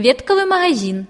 Кветковый магазин.